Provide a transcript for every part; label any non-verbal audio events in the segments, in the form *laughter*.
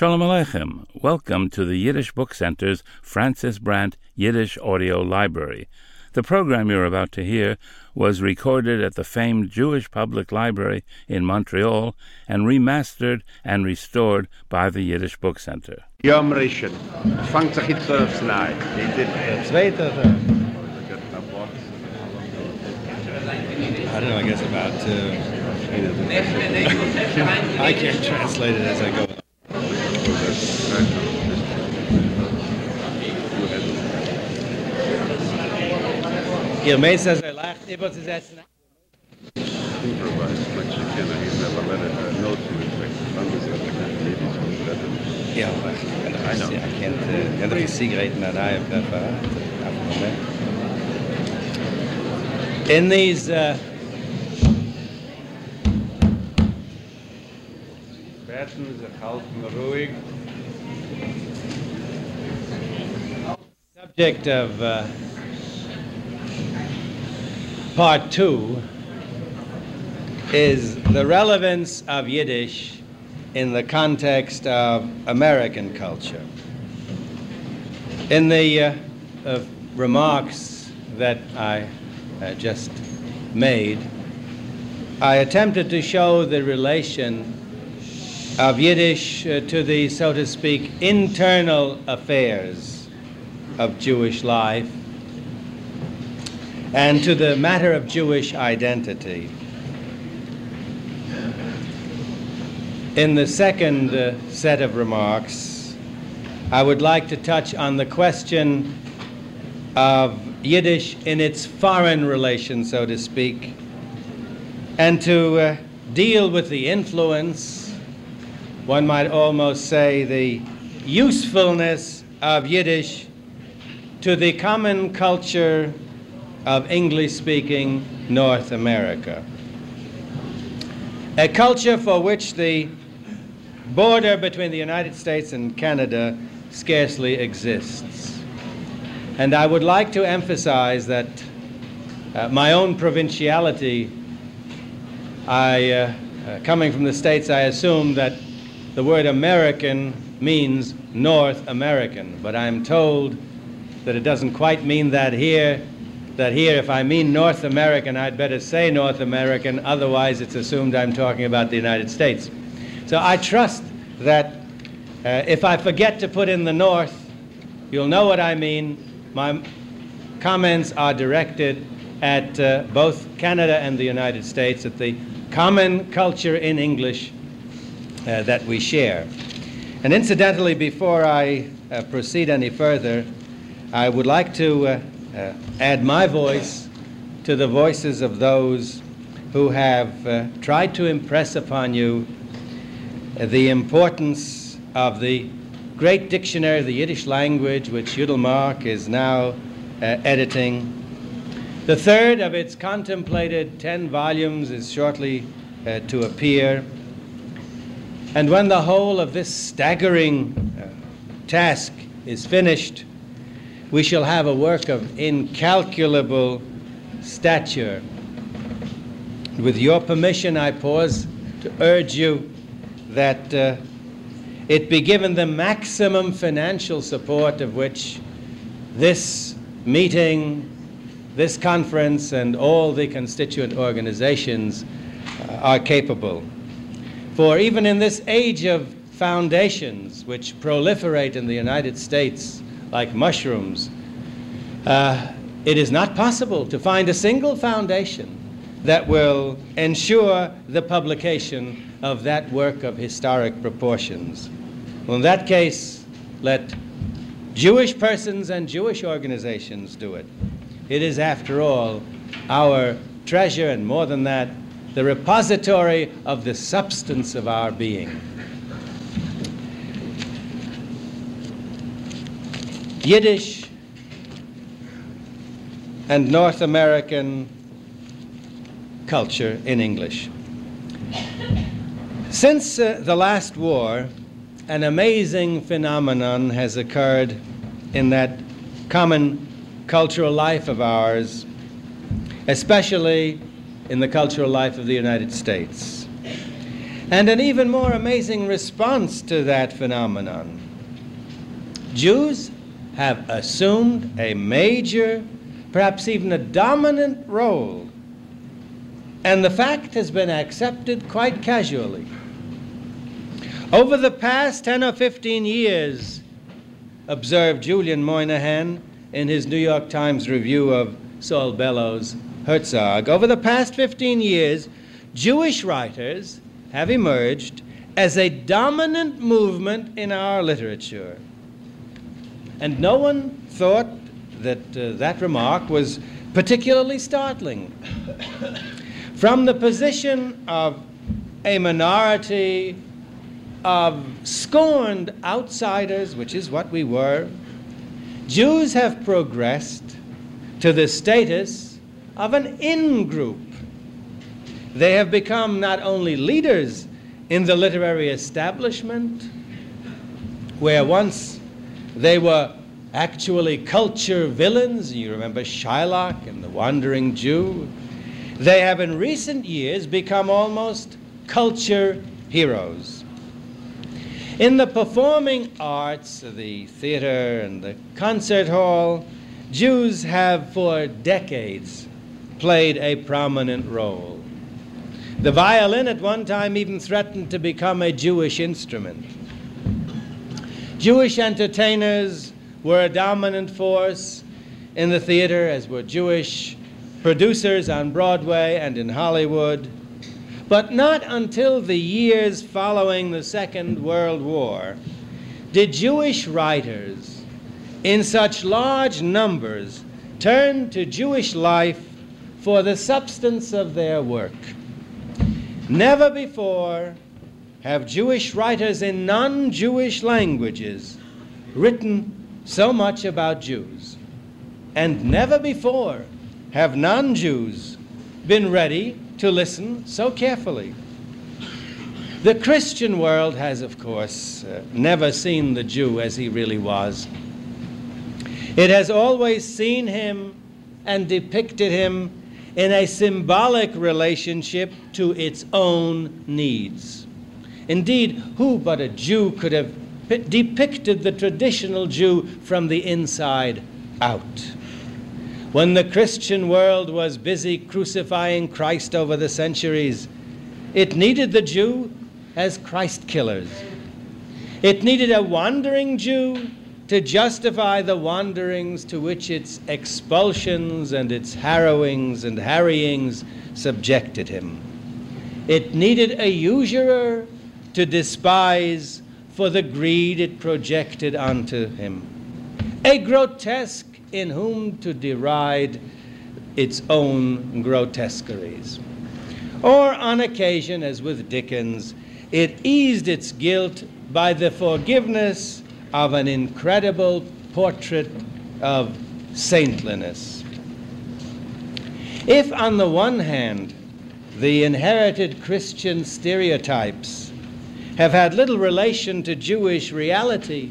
Shalom Aleichem. Welcome to the Yiddish Book Center's Frances Brandt Yiddish Audio Library. The program you're about to hear was recorded at the famed Jewish Public Library in Montreal and remastered and restored by the Yiddish Book Center. Yom Rishon. Fangt sich jetzt aufs Nei. Zweite, I don't know, I guess about, uh, *laughs* I can't translate it as I go. Ihr meint, dass er überzusetzen? Improvise, but you can, he's never let it, uh, note to it, anders als kann leben, so ist das. I know. I can't, can't cigarette that I have never In these, uh, sich halten ruhig. subject of uh, part two is the relevance of Yiddish in the context of American culture. In the uh, remarks that I uh, just made, I attempted to show the relation of Yiddish uh, to the, so to speak, internal affairs of Jewish life and to the matter of Jewish identity. In the second uh, set of remarks, I would like to touch on the question of Yiddish in its foreign relation, so to speak, and to uh, deal with the influence, one might almost say the usefulness of Yiddish to the common culture of English speaking North America. A culture for which the border between the United States and Canada scarcely exists. And I would like to emphasize that uh, my own provinciality, I, uh, uh, coming from the States, I assume that the word American means North American, but I'm told that it doesn't quite mean that here. That here, if I mean North American, I'd better say North American, otherwise, it's assumed I'm talking about the United States. So I trust that uh, if I forget to put in the North, you'll know what I mean. My comments are directed at uh, both Canada and the United States, at the common culture in English uh, that we share. And incidentally, before I uh, proceed any further, I would like to uh, add my voice to the voices of those who have uh, tried to impress upon you the importance of the great dictionary of the Yiddish language, which Yudel Mark is now uh, editing. The third of its contemplated 10 volumes is shortly uh, to appear. And when the whole of this staggering uh, task is finished, we shall have a work of incalculable stature. With your permission, I pause to urge you that uh, it be given the maximum financial support of which this meeting, this conference, and all the constituent organizations uh, are capable. For even in this age of foundations which proliferate in the United States, like mushrooms, uh, it is not possible to find a single foundation that will ensure the publication of that work of historic proportions. Well, in that case, let Jewish persons and Jewish organizations do it. It is, after all, our treasure, and more than that, the repository of the substance of our being. Yiddish and North American culture in English. Since uh, the last war, an amazing phenomenon has occurred in that common cultural life of ours, especially in the cultural life of the United States. And an even more amazing response to that phenomenon. Jews have assumed a major, perhaps even a dominant role, and the fact has been accepted quite casually. Over the past 10 or 15 years, observed Julian Moynahan in his New York Times review of Saul Bellow's Herzog, over the past 15 years, Jewish writers have emerged as a dominant movement in our literature. And no one thought that uh, that remark was particularly startling. From the position of a minority of scorned outsiders, which is what we were, Jews have progressed to the status of an in group. They have become not only leaders in the literary establishment, where once they were actually culture villains. You remember Shylock and the Wandering Jew. They have in recent years become almost culture heroes. In the performing arts, the theater and the concert hall, Jews have for decades played a prominent role. The violin at one time even threatened to become a Jewish instrument. Jewish entertainers were a dominant force in the theater, as were Jewish producers on Broadway and in Hollywood. But not until the years following the Second World War did Jewish writers in such large numbers turn to Jewish life for the substance of their work. Never before have Jewish writers in non Jewish languages written so much about Jews. And never before have non Jews been ready to listen so carefully. The Christian world has, of course, uh, never seen the Jew as he really was. It has always seen him and depicted him in a symbolic relationship to its own needs. Indeed, who but a Jew could have depicted the traditional Jew from the inside out? When the Christian world was busy crucifying Christ over the centuries, it needed the Jew as Christ killers. It needed a wandering Jew to justify the wanderings to which its expulsions and its harrowings and harryings subjected him. It needed a usurer to despise for the greed it projected unto him, a grotesque in whom to deride its own grotesqueries. Or, on occasion, as with Dickens, it eased its guilt by the forgiveness of an incredible portrait of saintliness. If, on the one hand, the inherited Christian stereotypes have had little relation to Jewish reality.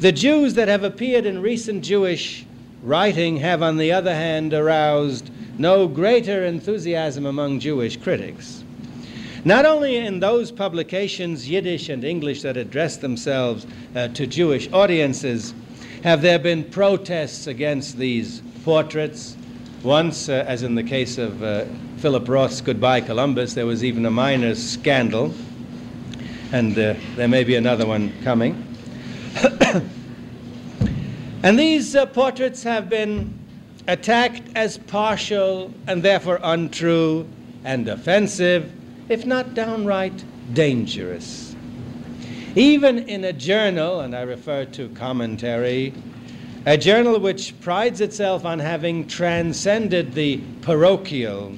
The Jews that have appeared in recent Jewish writing have, on the other hand, aroused no greater enthusiasm among Jewish critics. Not only in those publications, Yiddish and English, that address themselves uh, to Jewish audiences, have there been protests against these portraits. Once, uh, as in the case of uh, Philip Roth's Goodbye Columbus, there was even a minor scandal and uh, there may be another one coming. *coughs* and these uh, portraits have been attacked as partial and therefore untrue and offensive, if not downright dangerous. Even in a journal, and I refer to commentary, a journal which prides itself on having transcended the parochial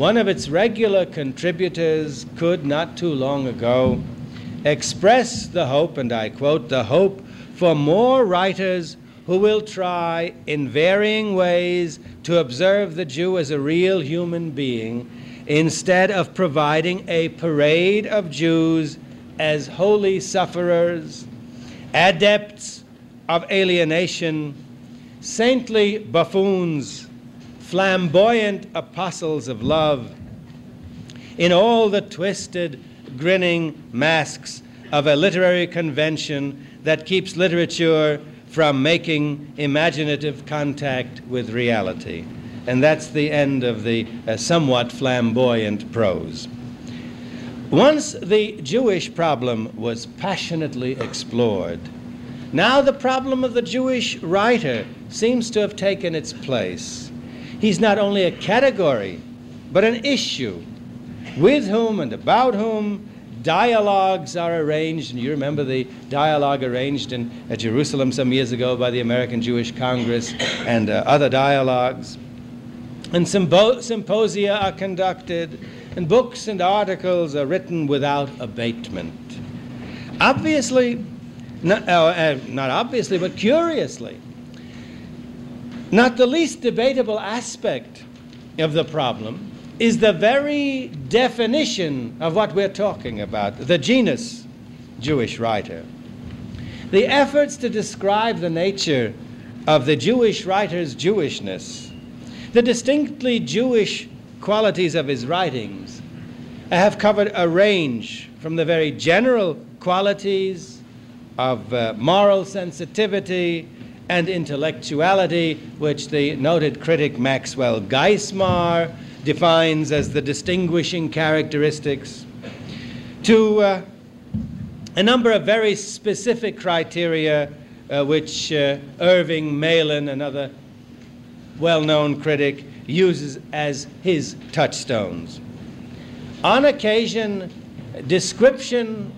one of its regular contributors could, not too long ago, express the hope, and I quote, the hope for more writers who will try in varying ways to observe the Jew as a real human being instead of providing a parade of Jews as holy sufferers, adepts of alienation, saintly buffoons flamboyant apostles of love. in all the twisted, grinning masks of a literary convention that keeps literature from making imaginative contact with reality. And that's the end of the uh, somewhat flamboyant prose. Once the Jewish problem was passionately explored, now the problem of the Jewish writer seems to have taken its place. He's not only a category, but an issue with whom and about whom dialogues are arranged. And you remember the dialogue arranged in uh, Jerusalem some years ago by the American Jewish Congress and uh, other dialogues. And sympo- symposia are conducted and books and articles are written without abatement. Obviously, not, uh, uh, not obviously, but curiously, not the least debatable aspect of the problem is the very definition of what we're talking about the genus Jewish writer. The efforts to describe the nature of the Jewish writer's Jewishness, the distinctly Jewish qualities of his writings have covered a range from the very general qualities of uh, moral sensitivity and intellectuality, which the noted critic Maxwell Geismar defines as the distinguishing characteristics, to uh, a number of very specific criteria uh, which uh, Irving Malin, another well known critic, uses as his touchstones. On occasion, description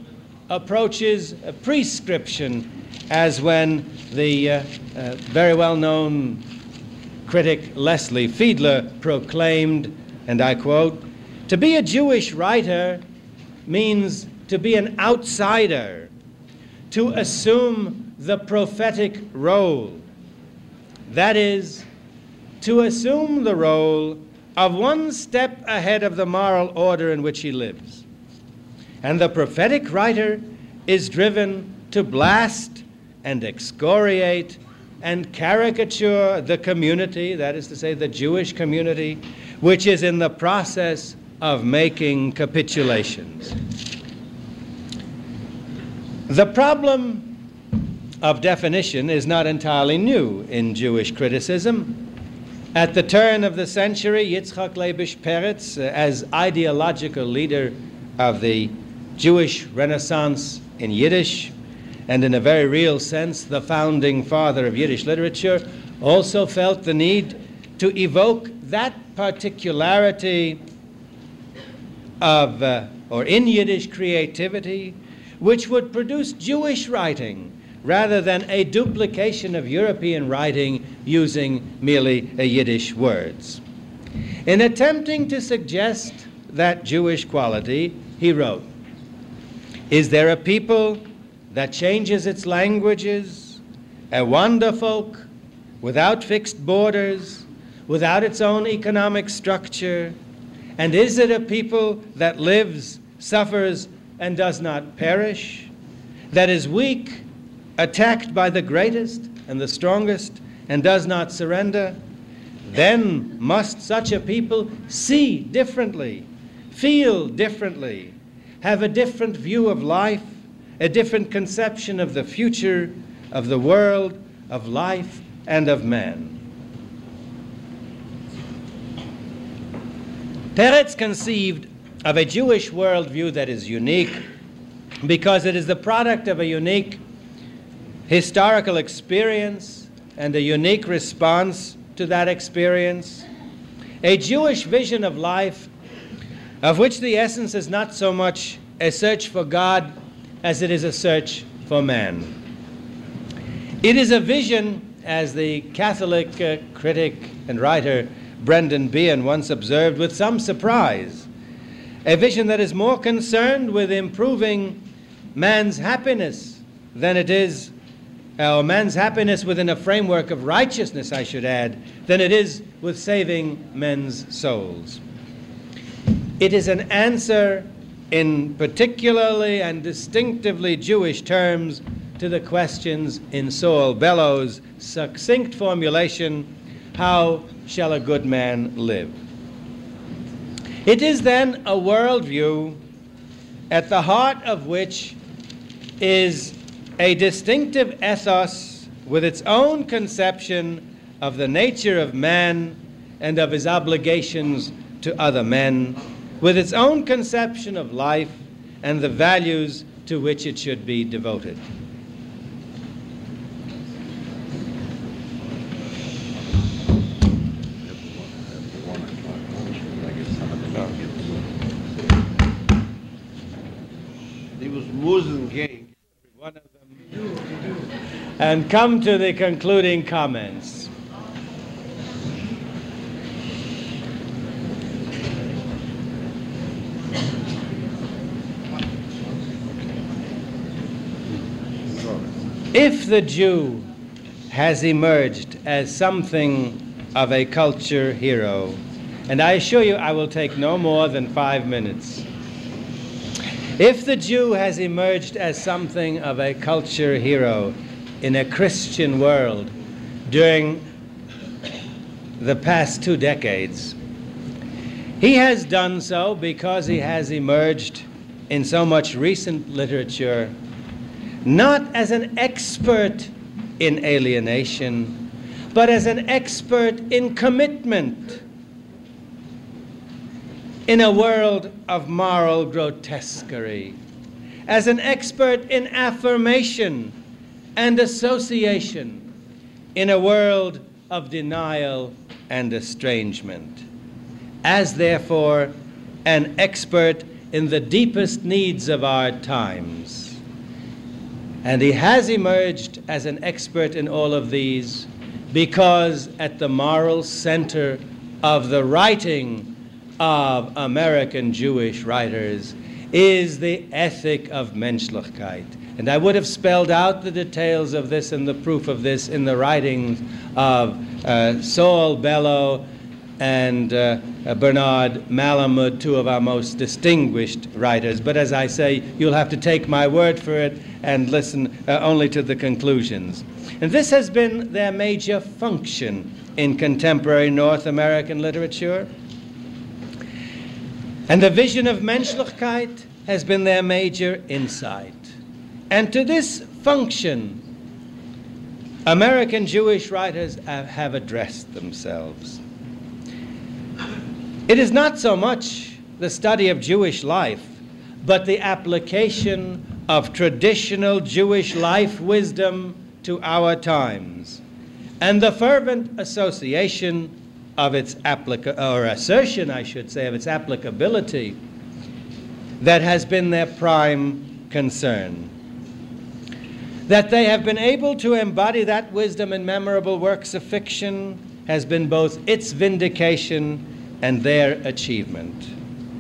approaches prescription, as when the uh, uh, very well known critic Leslie Fiedler proclaimed, and I quote, To be a Jewish writer means to be an outsider, to assume the prophetic role. That is, to assume the role of one step ahead of the moral order in which he lives. And the prophetic writer is driven to blast and excoriate and caricature the community, that is to say, the Jewish community, which is in the process of making capitulations. The problem of definition is not entirely new in Jewish criticism. At the turn of the century, Yitzchak Leibish Peretz, uh, as ideological leader of the Jewish Renaissance in Yiddish, and in a very real sense, the founding father of Yiddish literature, also felt the need to evoke that particularity of, uh, or in Yiddish creativity, which would produce Jewish writing rather than a duplication of European writing using merely Yiddish words. In attempting to suggest that Jewish quality, he wrote Is there a people that changes its languages, a wanderfolk without fixed borders, without its own economic structure? And is it a people that lives, suffers, and does not perish? That is weak attacked by the greatest and the strongest and does not surrender, then must such a people see differently, feel differently, have a different view of life, a different conception of the future, of the world, of life, and of man. Peretz conceived of a Jewish worldview that is unique because it is the product of a unique historical experience and a unique response to that experience, a Jewish vision of life of which the essence is not so much a search for God as it is a search for man. It is a vision, as the Catholic uh, critic and writer Brendan Behan once observed with some surprise, a vision that is more concerned with improving man's happiness than it is or man's happiness within a framework of righteousness, I should add, than it is with saving men's souls. It is an answer in particularly and distinctively Jewish terms to the questions in Saul Bellow's succinct formulation How shall a good man live? It is then a worldview at the heart of which is a distinctive ethos with its own conception of the nature of man and of his obligations to other men, with its own conception of life and the values to which it should be devoted. He was Muslim king. One of them. And come to the concluding comments. If the Jew has emerged as something of a culture hero, and I assure you I will take no more than five minutes. If the Jew has emerged as something of a culture hero in a Christian world during the past two decades, he has done so because he has emerged in so much recent literature not as an expert in alienation, but as an expert in commitment. In a world of moral grotesquerie, as an expert in affirmation and association in a world of denial and estrangement, as therefore an expert in the deepest needs of our times and he has emerged as an expert in all of these because at the moral center of the writing of American Jewish writers is the ethic of Menschlichkeit. And I would have spelled out the details of this and the proof of this in the writings of uh, Saul Bellow and uh, uh, Bernard Malamud, two of our most distinguished writers. But as I say, you'll have to take my word for it and listen uh, only to the conclusions. And this has been their major function in contemporary North American literature. And the vision of Menschlichkeit has been their major insight. And to this function, American Jewish writers have addressed themselves. It is not so much the study of Jewish life, but the application of traditional Jewish life wisdom to our times, and the fervent association of its applica- or assertion, I should say, of its applicability that has been their prime concern. That they have been able to embody that wisdom in memorable works of fiction has been both its vindication and their achievement.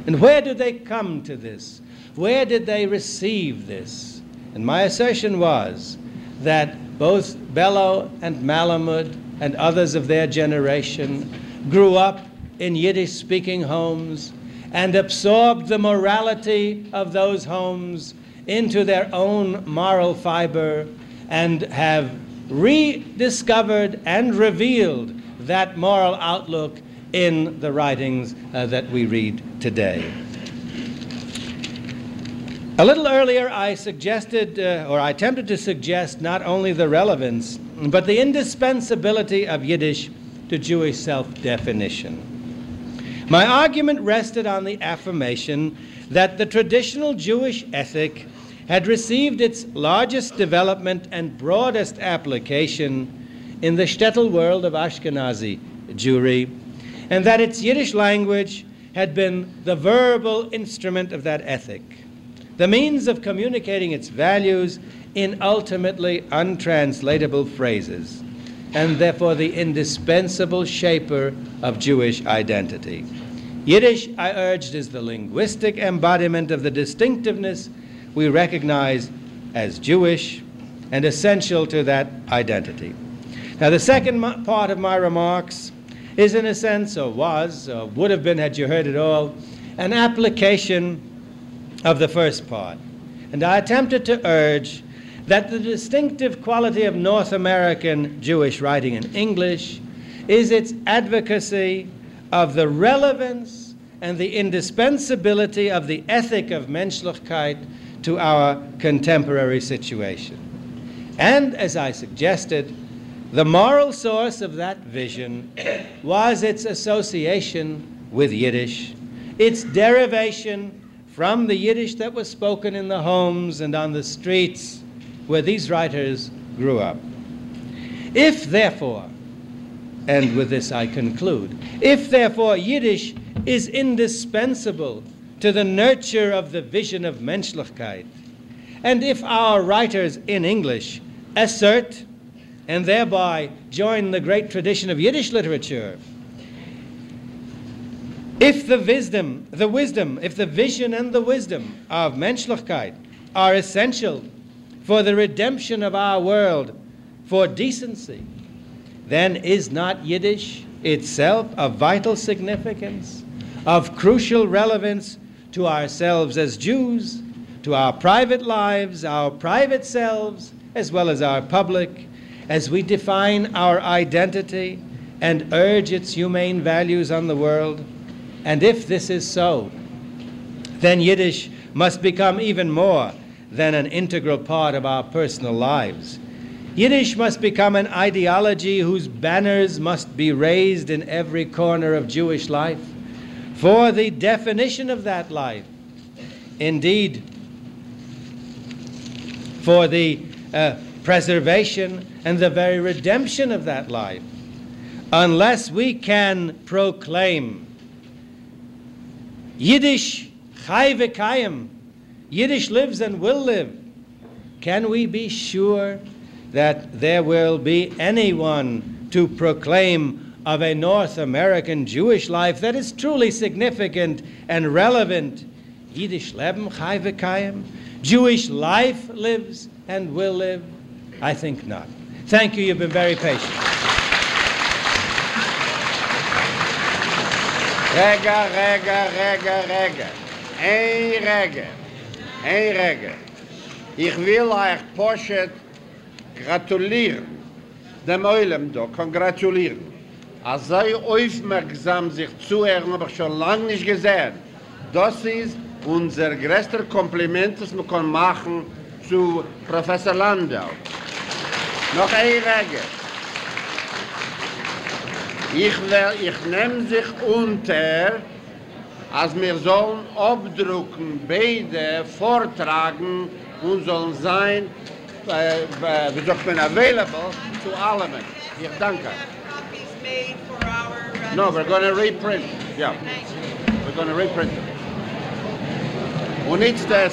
And where did they come to this? Where did they receive this? And my assertion was that both Bellow and Malamud and others of their generation grew up in Yiddish speaking homes and absorbed the morality of those homes into their own moral fiber and have rediscovered and revealed that moral outlook in the writings uh, that we read today. A little earlier, I suggested, uh, or I attempted to suggest, not only the relevance, but the indispensability of Yiddish to Jewish self definition. My argument rested on the affirmation that the traditional Jewish ethic had received its largest development and broadest application in the shtetl world of Ashkenazi Jewry and that its Yiddish language had been the verbal instrument of that ethic, the means of communicating its values in ultimately untranslatable phrases, and therefore the indispensable shaper of Jewish identity. Yiddish, I urged, is the linguistic embodiment of the distinctiveness we recognize as Jewish and essential to that identity. Now, the second part of my remarks is, in a sense, or was, or would have been had you heard it all, an application of the first part. And I attempted to urge that the distinctive quality of North American Jewish writing in English is its advocacy of the relevance and the indispensability of the ethic of Menschlichkeit to our contemporary situation. And as I suggested, the moral source of that vision was its association with Yiddish, its derivation from the Yiddish that was spoken in the homes and on the streets where these writers grew up. If, therefore, and with this I conclude, if, therefore, Yiddish is indispensable to the nurture of the vision of Menschlichkeit, and if our writers in English assert and thereby join the great tradition of Yiddish literature, if the wisdom, the wisdom, if the vision and the wisdom of Menschlichkeit are essential for the redemption of our world, for decency, then is not Yiddish itself of vital significance, of crucial relevance to ourselves as Jews, to our private lives, our private selves, as well as our public, as we define our identity and urge its humane values on the world? And if this is so, then Yiddish must become even more than an integral part of our personal lives. Yiddish must become an ideology whose banners must be raised in every corner of Jewish life for the definition of that life. Indeed, for the uh, preservation and the very redemption of that life. Unless we can proclaim Yiddish chai v'kayim, Yiddish lives and will live, can we be sure that there will be anyone to proclaim of a North American Jewish life that is truly significant and relevant? Yiddish leben chai v'kayim, Jewish life lives and will live? I think not. Thank you. You've been very patient. Rega, rega, rega, rega. Ein rega. Ein rega. Ich will euch Poshet gratulieren. Dem Eulem do, kongratulieren. Als sei aufmerksam sich zuhören, habe ich schon lange nicht gesehen. Das ist unser größter Kompliment, das wir können machen zu Professor Landau. Noch ein Rege. Ich, ich nehme sich unter, als wir sollen abdrucken, beide vortragen und sollen sein, äh, äh, wie sagt man, available zu allem. Ich danke. No, we're going to reprint. Yeah. We're going to reprint. Und nichts das.